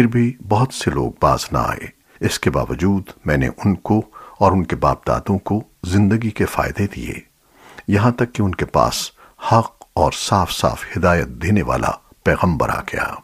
پھر بھی بہت سے لوگ باز نہ آئے۔ اس کے باوجود میں نے ان کو اور ان کے باپ دادوں کو زندگی کے فائدے دیے۔ یہاں تک کہ ان کے پاس حق اور صاف صاف ہدایت دینے والا پیغمبر آ گیا۔